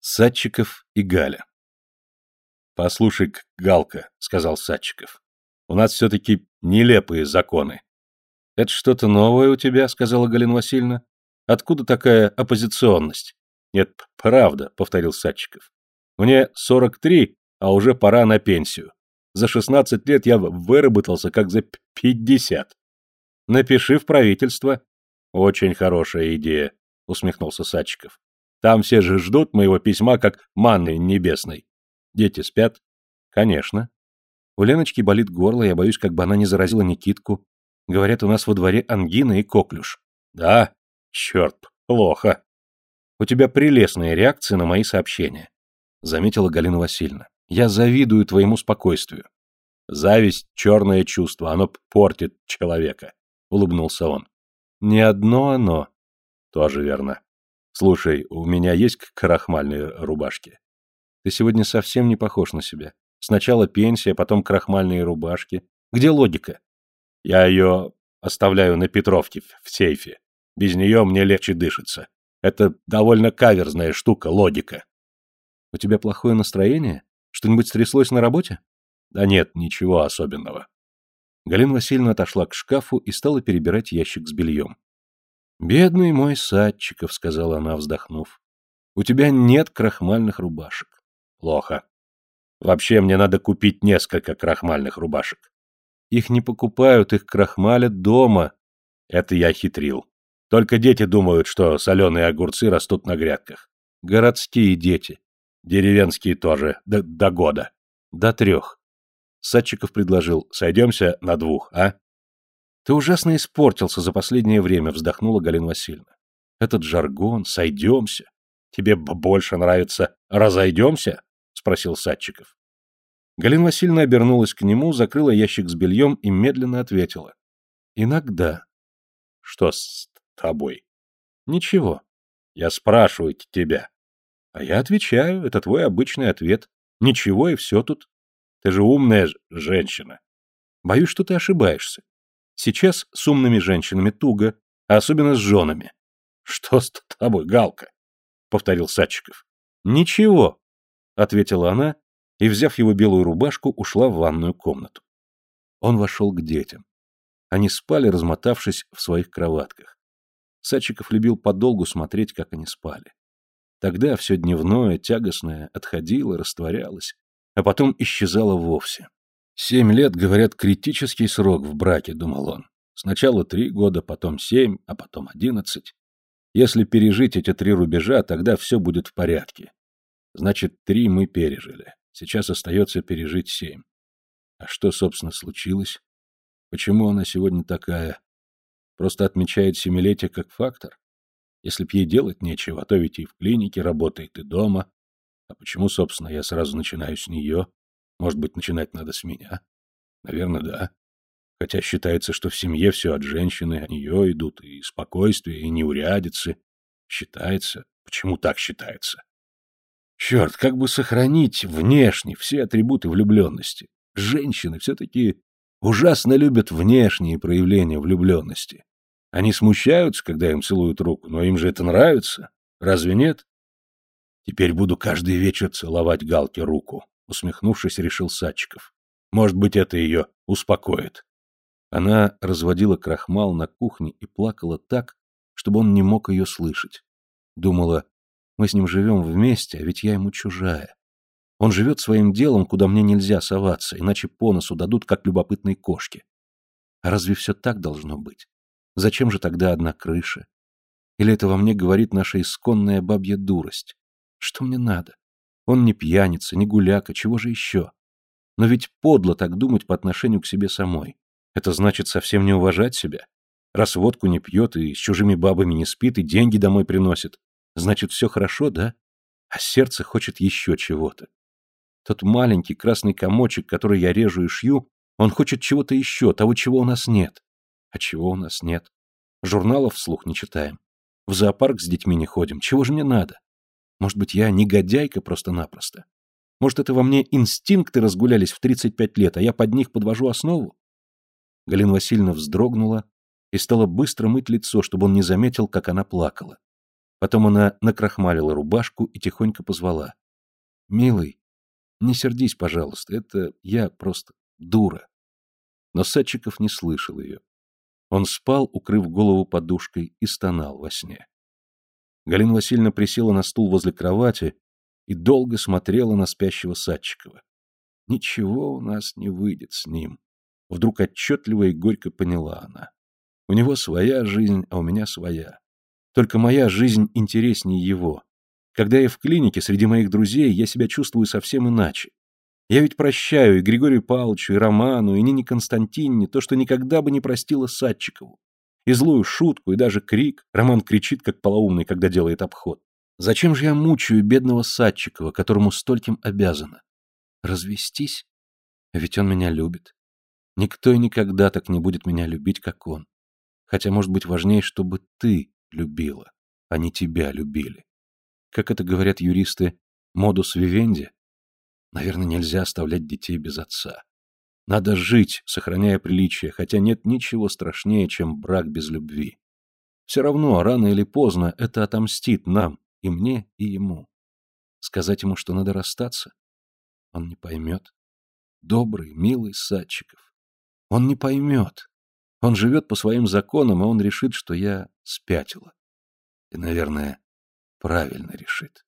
Садчиков и Галя. «Послушай, Галка», — сказал Садчиков, — «у нас все-таки нелепые законы». «Это что-то новое у тебя», — сказала Галина Васильевна. «Откуда такая оппозиционность?» «Нет, правда», — повторил Садчиков. «Мне сорок три, а уже пора на пенсию. За шестнадцать лет я выработался как за пятьдесят». «Напиши в правительство». «Очень хорошая идея», — усмехнулся Садчиков. Там все же ждут моего письма, как манны небесной. Дети спят? Конечно. У Леночки болит горло, я боюсь, как бы она не заразила Никитку. Говорят, у нас во дворе ангина и коклюш. Да? Черт, плохо. У тебя прелестная реакция на мои сообщения. Заметила Галина Васильевна. Я завидую твоему спокойствию. Зависть — черное чувство, оно портит человека. Улыбнулся он. Не одно оно. Тоже верно. Слушай, у меня есть крахмальные рубашки? Ты сегодня совсем не похож на себя. Сначала пенсия, потом крахмальные рубашки. Где логика? Я ее оставляю на Петровке в сейфе. Без нее мне легче дышится. Это довольно каверзная штука, логика. У тебя плохое настроение? Что-нибудь стряслось на работе? Да нет, ничего особенного. Галина Васильевна отошла к шкафу и стала перебирать ящик с бельем. «Бедный мой Садчиков», — сказала она, вздохнув. «У тебя нет крахмальных рубашек». «Плохо. Вообще мне надо купить несколько крахмальных рубашек». «Их не покупают, их крахмалят дома». Это я хитрил. Только дети думают, что соленые огурцы растут на грядках. Городские дети. Деревенские тоже. До, до года. До трех. Садчиков предложил, сойдемся на двух, а? Ты ужасно испортился за последнее время, вздохнула Галина Васильевна. Этот жаргон, сойдемся. Тебе больше нравится разойдемся? Спросил Садчиков. Галина Васильевна обернулась к нему, закрыла ящик с бельем и медленно ответила. Иногда. Что с тобой? Ничего. Я спрашиваю тебя. А я отвечаю, это твой обычный ответ. Ничего и все тут. Ты же умная женщина. Боюсь, что ты ошибаешься. Сейчас с умными женщинами туго, а особенно с женами. — Что с тобой, Галка? — повторил Садчиков. — Ничего, — ответила она и, взяв его белую рубашку, ушла в ванную комнату. Он вошел к детям. Они спали, размотавшись в своих кроватках. Садчиков любил подолгу смотреть, как они спали. Тогда все дневное, тягостное отходило, растворялось, а потом исчезало вовсе. Семь лет, говорят, критический срок в браке, думал он. Сначала три года, потом семь, а потом одиннадцать. Если пережить эти три рубежа, тогда все будет в порядке. Значит, три мы пережили. Сейчас остается пережить семь. А что, собственно, случилось? Почему она сегодня такая? Просто отмечает семилетие как фактор? Если б ей делать нечего, а то ведь и в клинике работает, и дома. А почему, собственно, я сразу начинаю с нее? Может быть, начинать надо с меня? Наверное, да. Хотя считается, что в семье все от женщины, от нее идут и спокойствие, и неурядицы. Считается. Почему так считается? Черт, как бы сохранить внешне все атрибуты влюбленности? Женщины все-таки ужасно любят внешние проявления влюбленности. Они смущаются, когда им целуют руку, но им же это нравится. Разве нет? Теперь буду каждый вечер целовать Галке руку усмехнувшись, решил Садчиков. Может быть, это ее успокоит. Она разводила крахмал на кухне и плакала так, чтобы он не мог ее слышать. Думала, мы с ним живем вместе, а ведь я ему чужая. Он живет своим делом, куда мне нельзя соваться, иначе по носу дадут, как любопытной кошке. А разве все так должно быть? Зачем же тогда одна крыша? Или это во мне говорит наша исконная бабья дурость? Что мне надо? Он не пьяница, не гуляка, чего же еще? Но ведь подло так думать по отношению к себе самой. Это значит совсем не уважать себя. Раз водку не пьет и с чужими бабами не спит, и деньги домой приносит, значит, все хорошо, да? А сердце хочет еще чего-то. Тот маленький красный комочек, который я режу и шью, он хочет чего-то еще, того, чего у нас нет. А чего у нас нет? Журналов вслух не читаем. В зоопарк с детьми не ходим. Чего же мне надо? Может быть, я негодяйка просто-напросто? Может, это во мне инстинкты разгулялись в 35 лет, а я под них подвожу основу? Галина Васильевна вздрогнула и стала быстро мыть лицо, чтобы он не заметил, как она плакала. Потом она накрахмалила рубашку и тихонько позвала. «Милый, не сердись, пожалуйста, это я просто дура». Но Садчиков не слышал ее. Он спал, укрыв голову подушкой, и стонал во сне. Галина Васильевна присела на стул возле кровати и долго смотрела на спящего Садчикова. Ничего у нас не выйдет с ним. Вдруг отчетливо и горько поняла она. У него своя жизнь, а у меня своя. Только моя жизнь интереснее его. Когда я в клинике среди моих друзей, я себя чувствую совсем иначе. Я ведь прощаю и Григорию Павловичу, и Роману, и Нине Константине то, что никогда бы не простила Садчикову. И злую шутку, и даже крик. Роман кричит, как полоумный, когда делает обход. Зачем же я мучаю бедного Садчикова, которому стольким обязана? Развестись? Ведь он меня любит. Никто и никогда так не будет меня любить, как он. Хотя, может быть, важнее, чтобы ты любила, а не тебя любили. Как это говорят юристы, модус вивенди? Наверное, нельзя оставлять детей без отца. Надо жить, сохраняя приличие, хотя нет ничего страшнее, чем брак без любви. Все равно, рано или поздно, это отомстит нам, и мне, и ему. Сказать ему, что надо расстаться? Он не поймет. Добрый, милый Садчиков. Он не поймет. Он живет по своим законам, а он решит, что я спятила. И, наверное, правильно решит.